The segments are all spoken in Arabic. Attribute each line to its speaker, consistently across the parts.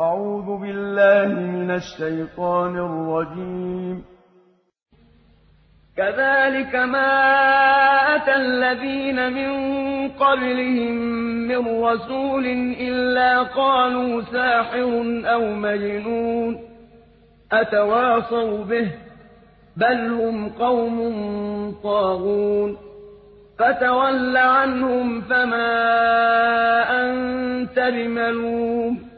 Speaker 1: أعوذ بالله من الشيطان الرجيم.
Speaker 2: كذلك ما أتى الذين من قبلهم من رسول إلا قالوا ساحر أو مجنون. أتواصوا به؟ بل هم قوم طاغون. فتول عنهم فما أنت بملوم.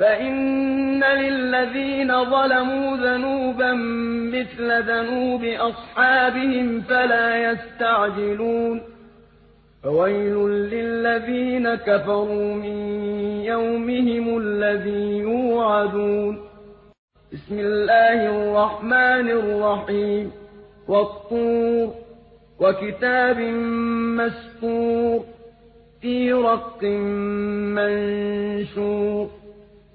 Speaker 2: فإن للذين ظلموا ذنوبا مثل ذنوب أصحابهم فلا يستعجلون فويل للذين كفروا من يومهم الذي يوعدون بسم الله الرحمن الرحيم والطور وكتاب مسطور في رق منشور